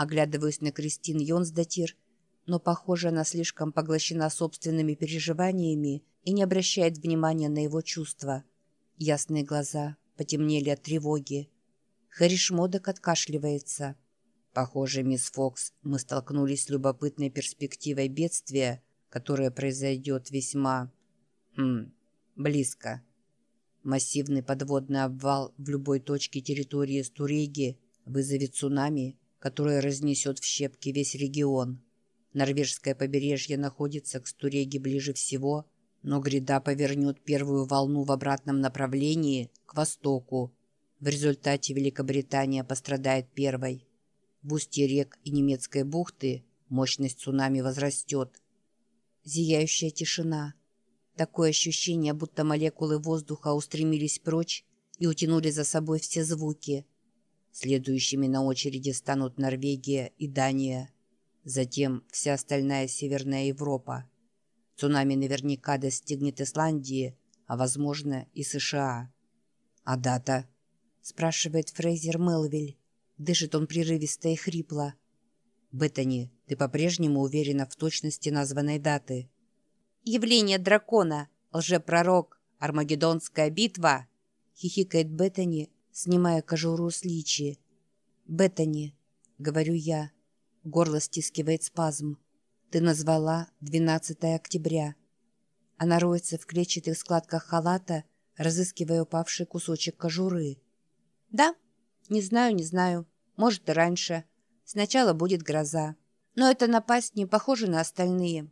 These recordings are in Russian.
Оглядываюсь на Кристин Йонсдатир, но, похоже, она слишком поглощена собственными переживаниями и не обращает внимания на его чувства. Ясные глаза потемнели от тревоги. Хэри Шмодок откашливается. Похоже, мисс Фокс, мы столкнулись с любопытной перспективой бедствия, которое произойдет весьма... Хм, близко. Массивный подводный обвал в любой точке территории Стуреги вызовет цунами, которое разнесет в щепки весь регион. Норвежское побережье находится к Стуреге ближе всего, но гряда повернет первую волну в обратном направлении, к востоку. В результате Великобритания пострадает первой. В устье рек и немецкой бухты мощность цунами возрастет. Зияющая тишина. Такое ощущение, будто молекулы воздуха устремились прочь и утянули за собой все звуки. Следующими на очереди станут Норвегия и Дания. Затем вся остальная Северная Европа. Цунами наверняка достигнет Исландии, а, возможно, и США. «А дата?» – спрашивает Фрейзер Мелвиль. Дышит он прерывисто и хрипло. «Беттани, ты по-прежнему уверена в точности названной даты?» «Явление дракона, лжепророк, Армагеддонская битва!» — хихикает Беттани, снимая кожуру с личи. «Беттани», — говорю я, горло стискивает спазм. «Ты назвала 12 октября». Она роется в клетчатых складках халата, разыскивая упавший кусочек кожуры. «Да, не знаю, не знаю. Может, и раньше. Сначала будет гроза. Но эта напасть не похожа на остальные.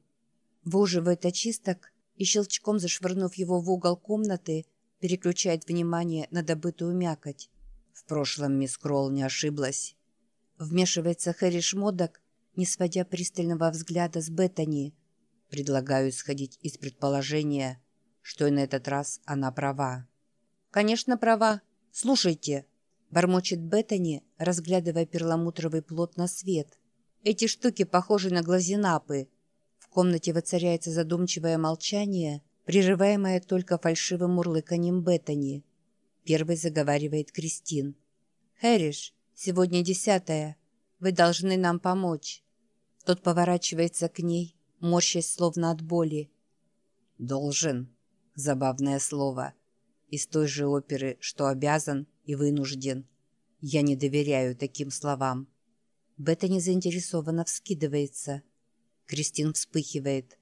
Выуживает очисток и, щелчком зашвырнув его в угол комнаты, переключает внимание на добытую мякоть. В прошлом мисс Кролл не ошиблась. Вмешивается Хэри Шмодок, не сводя пристального взгляда с Беттани. Предлагаю исходить из предположения, что и на этот раз она права. «Конечно, права. Слушайте», Бормочет Беттани, разглядывая перламутровый плод на свет. Эти штуки похожи на глазинапы. В комнате воцаряется задумчивое молчание, прерываемое только фальшивым мурлыканьем Беттани. Первый заговаривает Кристин. «Хэриш, сегодня десятая. Вы должны нам помочь». Тот поворачивается к ней, морщась словно от боли. «Должен» — забавное слово. Из той же оперы, что обязан — и вынужден. Я не доверяю таким словам. Бета не заинтересованно вскидывается. Кристин вспыхивает.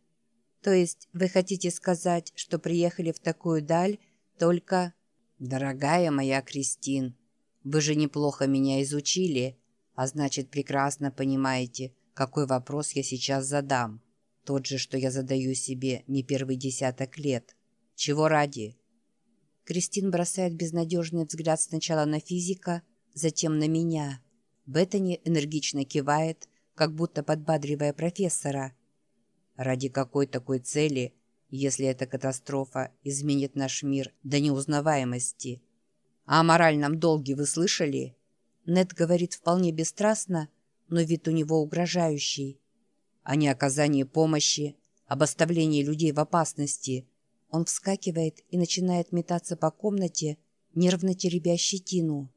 То есть вы хотите сказать, что приехали в такую даль только... Дорогая моя Кристин, вы же неплохо меня изучили, а значит прекрасно понимаете, какой вопрос я сейчас задам. Тот же, что я задаю себе не первый десяток лет. Чего ради? Кристин бросает безнадежный взгляд сначала на физика, затем на меня. Беттани энергично кивает, как будто подбадривая профессора. Ради какой такой цели, если эта катастрофа изменит наш мир до неузнаваемости? А о моральном долге вы слышали? Нед говорит вполне бесстрастно, но вид у него угрожающий. О неоказании помощи, об оставлении людей в опасности – он вскакивает и начинает метаться по комнате, нервно теребя щетину.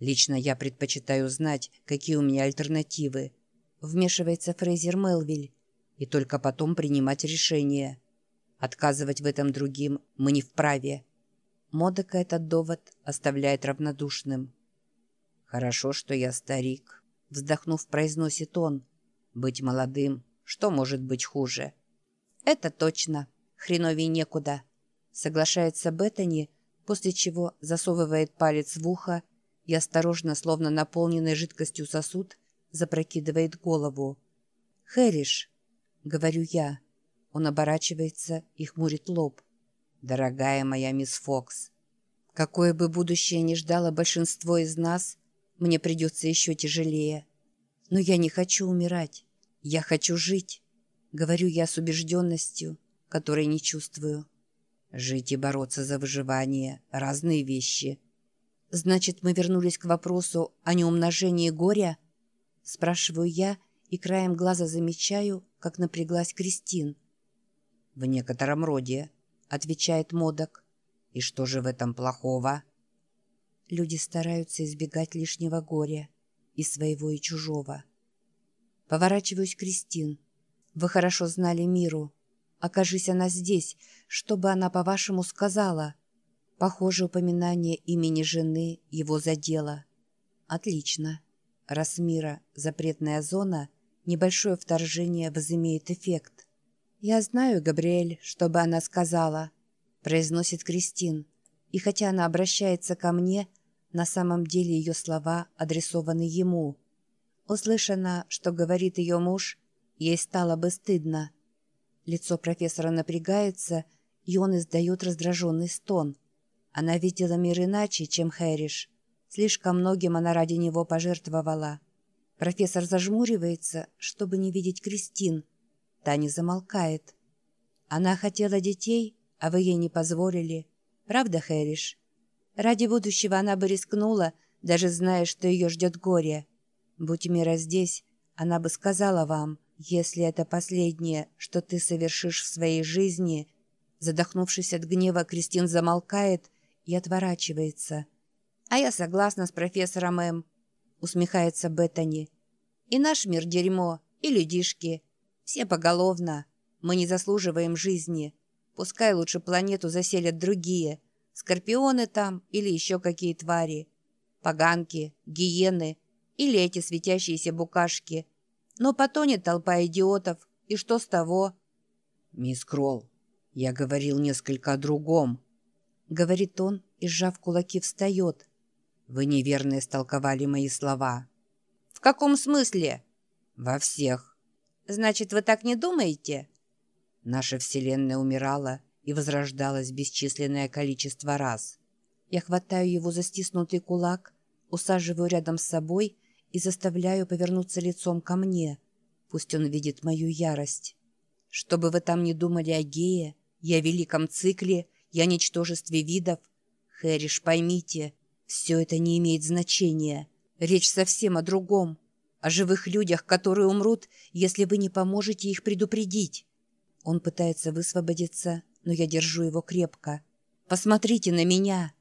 «Лично я предпочитаю знать, какие у меня альтернативы», вмешивается Фрейзер Мелвиль, и только потом принимать решение. Отказывать в этом другим мы не вправе. Модока этот довод оставляет равнодушным. «Хорошо, что я старик», — вздохнув, произносит он. «Быть молодым, что может быть хуже?» «Это точно», Хреновей некуда. Соглашается Беттани, после чего засовывает палец в ухо и осторожно, словно наполненный жидкостью сосуд, запрокидывает голову. «Хэриш», — говорю я. Он оборачивается и хмурит лоб. «Дорогая моя мисс Фокс, какое бы будущее ни ждало большинство из нас, мне придется еще тяжелее. Но я не хочу умирать. Я хочу жить», — говорю я с убежденностью, — которой не чувствую. Жить и бороться за выживание – разные вещи. Значит, мы вернулись к вопросу о неумножении горя? Спрашиваю я и краем глаза замечаю, как напряглась Кристин. В некотором роде, отвечает Модок. И что же в этом плохого? Люди стараются избегать лишнего горя, и своего, и чужого. Поворачиваюсь к Кристин. Вы хорошо знали Миру. Окажись она здесь, что бы она, по-вашему, сказала? Похоже, упоминание имени жены его задело. Отлично. Раз Мира — запретная зона, небольшое вторжение возымеет эффект. «Я знаю, Габриэль, что бы она сказала», — произносит Кристин. И хотя она обращается ко мне, на самом деле ее слова адресованы ему. Услышано, что говорит ее муж, ей стало бы стыдно. Лицо профессора напрягается, и он издает раздраженный стон. Она видела мир иначе, чем Хэриш. Слишком многим она ради него пожертвовала. Профессор зажмуривается, чтобы не видеть Кристин — Таня замолкает. Она хотела детей, а вы ей не позволили. Правда, Хэриш? Ради будущего она бы рискнула, даже зная, что ее ждет горе. Будь Мира здесь, она бы сказала вам, если это последнее, что ты совершишь в своей жизни... Задохнувшись от гнева, Кристин замолкает и отворачивается. «А я согласна с профессором М», — усмехается Беттани. «И наш мир — дерьмо, и людишки». Все поголовно. Мы не заслуживаем жизни. Пускай лучше планету заселят другие. Скорпионы там или еще какие твари. Поганки, гиены или эти светящиеся букашки. Но потонет толпа идиотов. И что с того? «Мисс Кролл, я говорил несколько о другом», — говорит он и, сжав кулаки, встает. «Вы неверно истолковали мои слова». «В каком смысле?» «Во всех. Значит, вы так не думаете? Наша Вселенная умирала и возрождалась бесчисленное количество раз. Я хватаю его за стиснутый кулак, усаживаю рядом с собой и заставляю повернуться лицом ко мне. Пусть он видит мою ярость. Что бы вы там ни думали о гее, я великом цикле, я ничтожестве видов. Хэриш, поймите, все это не имеет значения. Речь совсем о другом о живых людях, которые умрут, если вы не поможете их предупредить. Он пытается высвободиться, но я держу его крепко. Посмотрите на меня.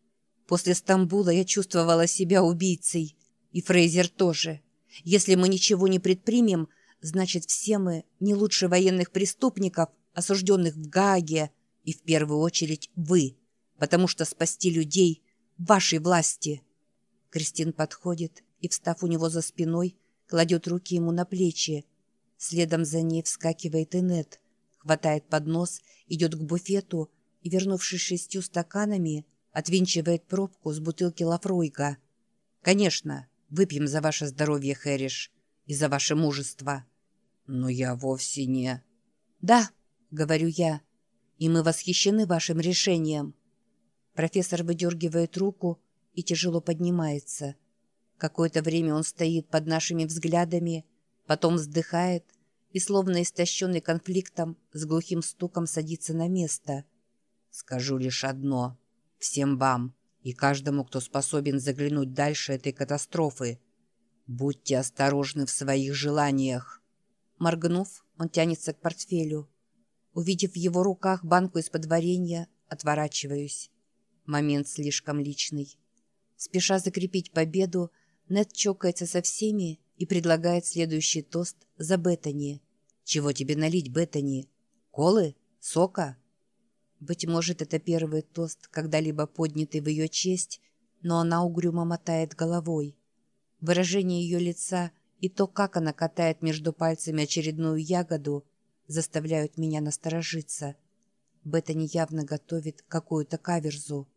После Стамбула я чувствовала себя убийцей. И Фрейзер тоже. Если мы ничего не предпримем, значит, все мы не лучше военных преступников, осужденных в Гааге, и в первую очередь вы, потому что спасти людей вашей власти. Кристин подходит и, встав у него за спиной, кладет руки ему на плечи. Следом за ней вскакивает Инет, хватает поднос, идет к буфету и, вернувшись шестью стаканами, отвинчивает пробку с бутылки Лафройга. «Конечно, выпьем за ваше здоровье, Хэриш, и за ваше мужество». «Но я вовсе не...» «Да», — говорю я, — «и мы восхищены вашим решением». Профессор выдергивает руку и тяжело поднимается. Какое-то время он стоит под нашими взглядами, потом вздыхает и, словно истощенный конфликтом, с глухим стуком садится на место. «Скажу лишь одно. Всем вам и каждому, кто способен заглянуть дальше этой катастрофы. Будьте осторожны в своих желаниях». Моргнув, он тянется к портфелю. Увидев в его руках банку из-под варенья, отворачиваюсь. Момент слишком личный. Спеша закрепить победу, нед чокается со всеми и предлагает следующий тост за Беттани. «Чего тебе налить, Беттани? Колы? Сока?» Быть может, это первый тост, когда-либо поднятый в ее честь, но она угрюмо мотает головой. Выражение ее лица и то, как она катает между пальцами очередную ягоду, заставляют меня насторожиться. Беттани явно готовит какую-то каверзу.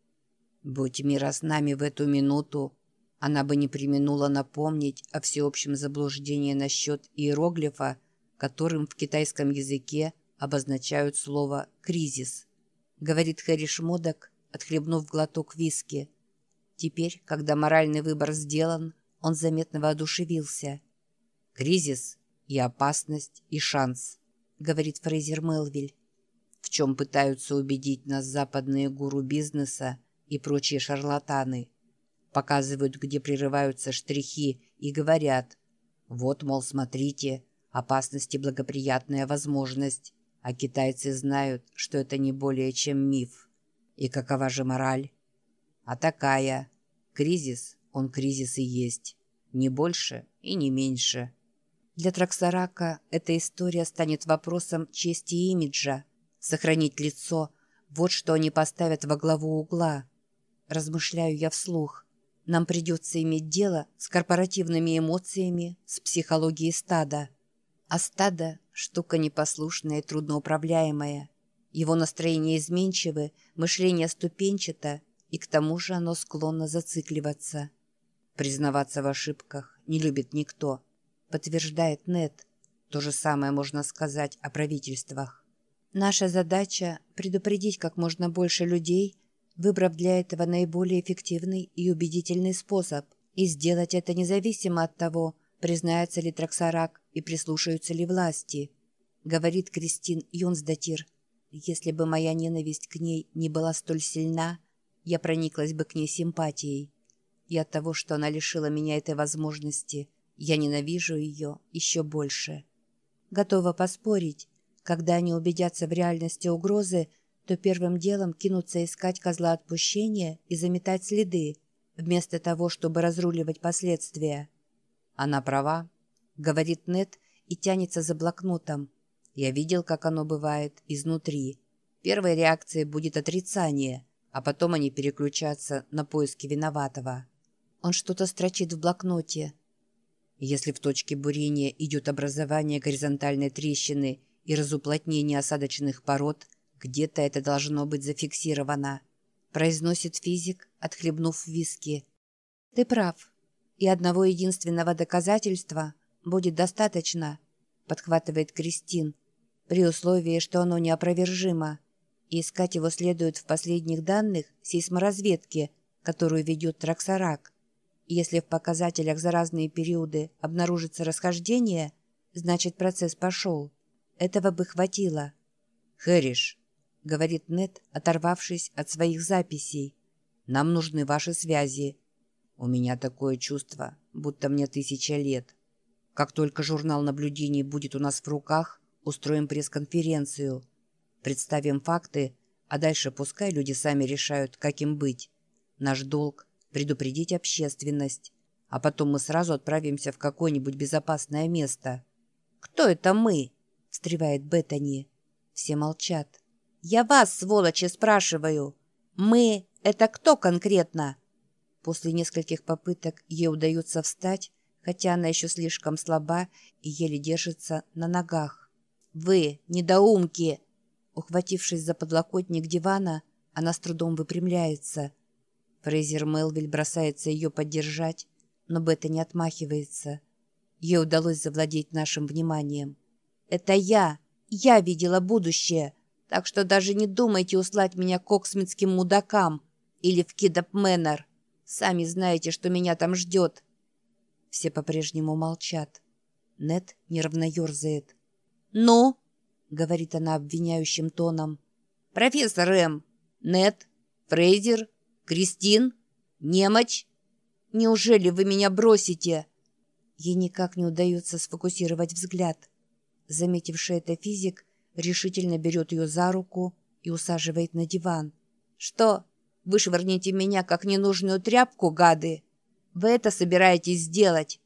«Будь мира с нами в эту минуту, она бы не применула напомнить о всеобщем заблуждении насчет иероглифа, которым в китайском языке обозначают слово «кризис», говорит Хэри Шмодок, отхлебнув глоток виски. Теперь, когда моральный выбор сделан, он заметно воодушевился. «Кризис и опасность, и шанс», — говорит Фрейзер Мелвиль. «В чем пытаются убедить нас западные гуру бизнеса и прочие шарлатаны?» показывают, где прерываются штрихи, и говорят «Вот, мол, смотрите, опасность и благоприятная возможность, а китайцы знают, что это не более чем миф. И какова же мораль? А такая. Кризис, он кризис и есть. Не больше и не меньше. Для Траксарака эта история станет вопросом чести и имиджа. Сохранить лицо – вот что они поставят во главу угла. Размышляю я вслух. Нам придется иметь дело с корпоративными эмоциями, с психологией стада. А стадо – штука непослушная и трудноуправляемая. Его настроение изменчивы, мышление ступенчато, и к тому же оно склонно зацикливаться. Признаваться в ошибках не любит никто, подтверждает Нет. То же самое можно сказать о правительствах. Наша задача – предупредить как можно больше людей, выбрав для этого наиболее эффективный и убедительный способ, и сделать это независимо от того, признается ли Траксарак и прислушаются ли власти. Говорит Кристин Юнсдатир – если бы моя ненависть к ней не была столь сильна, я прониклась бы к ней симпатией. И от того, что она лишила меня этой возможности, я ненавижу ее еще больше. Готова поспорить, когда они убедятся в реальности угрозы, то первым делом кинутся искать козла отпущения и заметать следы, вместо того, чтобы разруливать последствия. Она права, говорит Нет и тянется за блокнотом. Я видел, как оно бывает изнутри. Первой реакцией будет отрицание, а потом они переключатся на поиски виноватого. Он что-то строчит в блокноте. Если в точке бурения идет образование горизонтальной трещины и разуплотнение осадочных пород, где-то это должно быть зафиксировано. Произносит физик, отхлебнув виски. Ты прав. И одного единственного доказательства будет достаточно, подхватывает Кристин при условии, что оно неопровержимо, и искать его следует в последних данных сейсморазведки, которую ведет Траксарак. Если в показателях за разные периоды обнаружится расхождение, значит процесс пошел. Этого бы хватило. «Хэриш», — говорит Нет, оторвавшись от своих записей, — «нам нужны ваши связи. У меня такое чувство, будто мне тысяча лет. Как только журнал наблюдений будет у нас в руках, Устроим пресс-конференцию. Представим факты, а дальше пускай люди сами решают, как им быть. Наш долг – предупредить общественность. А потом мы сразу отправимся в какое-нибудь безопасное место. «Кто это мы?» – встревает Беттани. Все молчат. «Я вас, сволочи, спрашиваю. Мы – это кто конкретно?» После нескольких попыток ей удается встать, хотя она еще слишком слаба и еле держится на ногах. «Вы, недоумки!» Ухватившись за подлокотник дивана, она с трудом выпрямляется. Фрейзер Мелвиль бросается ее поддержать, но Бета не отмахивается. Ей удалось завладеть нашим вниманием. «Это я! Я видела будущее! Так что даже не думайте услать меня к оксмитским мудакам или в Кидап Мэннер. Сами знаете, что меня там ждет!» Все по-прежнему молчат. Нет нервно ерзает. «Ну?» — говорит она обвиняющим тоном. «Профессор М. Нет? Фрейзер? Кристин? Немочь? Неужели вы меня бросите?» Ей никак не удается сфокусировать взгляд. Заметивший это физик решительно берет ее за руку и усаживает на диван. «Что, вышвырните меня, как ненужную тряпку, гады? Вы это собираетесь сделать?»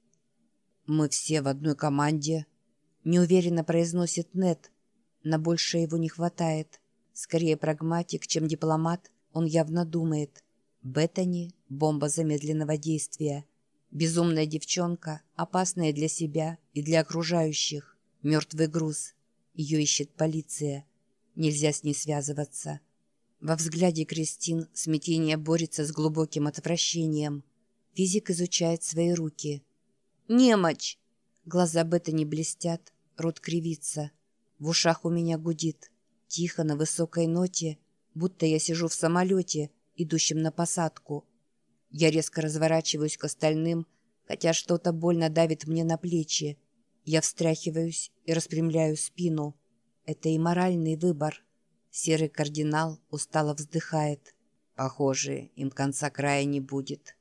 «Мы все в одной команде», неуверенно произносит Нет. На большее его не хватает. Скорее прагматик, чем дипломат, он явно думает. Беттани — бомба замедленного действия. Безумная девчонка, опасная для себя и для окружающих. Мертвый груз. Ее ищет полиция. Нельзя с ней связываться. Во взгляде Кристин смятение борется с глубоким отвращением. Физик изучает свои руки. «Немочь!» Глаза Беттани блестят, рот кривится. В ушах у меня гудит. Тихо, на высокой ноте, будто я сижу в самолете, идущем на посадку. Я резко разворачиваюсь к остальным, хотя что-то больно давит мне на плечи. Я встряхиваюсь и распрямляю спину. Это и моральный выбор. Серый кардинал устало вздыхает. Похоже, им конца края не будет.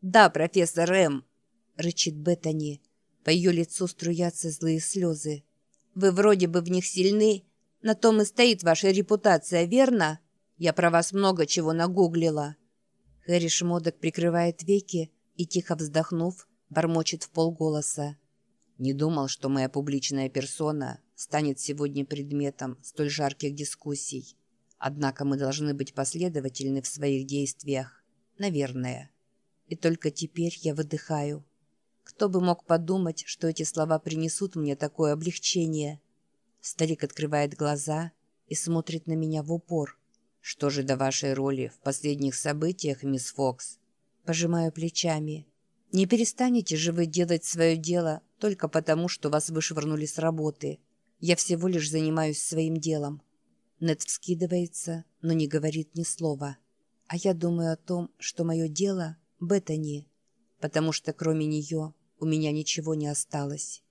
«Да, профессор М!» — рычит Беттани. По ее лицу струятся злые слезы. «Вы вроде бы в них сильны. На том и стоит ваша репутация, верно? Я про вас много чего нагуглила». Хэри Шмодок прикрывает веки и, тихо вздохнув, бормочет в полголоса. Не думал, что моя публичная персона станет сегодня предметом столь жарких дискуссий. Однако мы должны быть последовательны в своих действиях. Наверное. И только теперь я выдыхаю. Кто бы мог подумать, что эти слова принесут мне такое облегчение? Старик открывает глаза и смотрит на меня в упор. Что же до вашей роли в последних событиях, мисс Фокс? Пожимаю плечами. Не перестанете же вы делать свое дело только потому, что вас вышвырнули с работы. Я всего лишь занимаюсь своим делом. Нед вскидывается, но не говорит ни слова. А я думаю о том, что мое дело — Беттани, потому что кроме нее у меня ничего не осталось.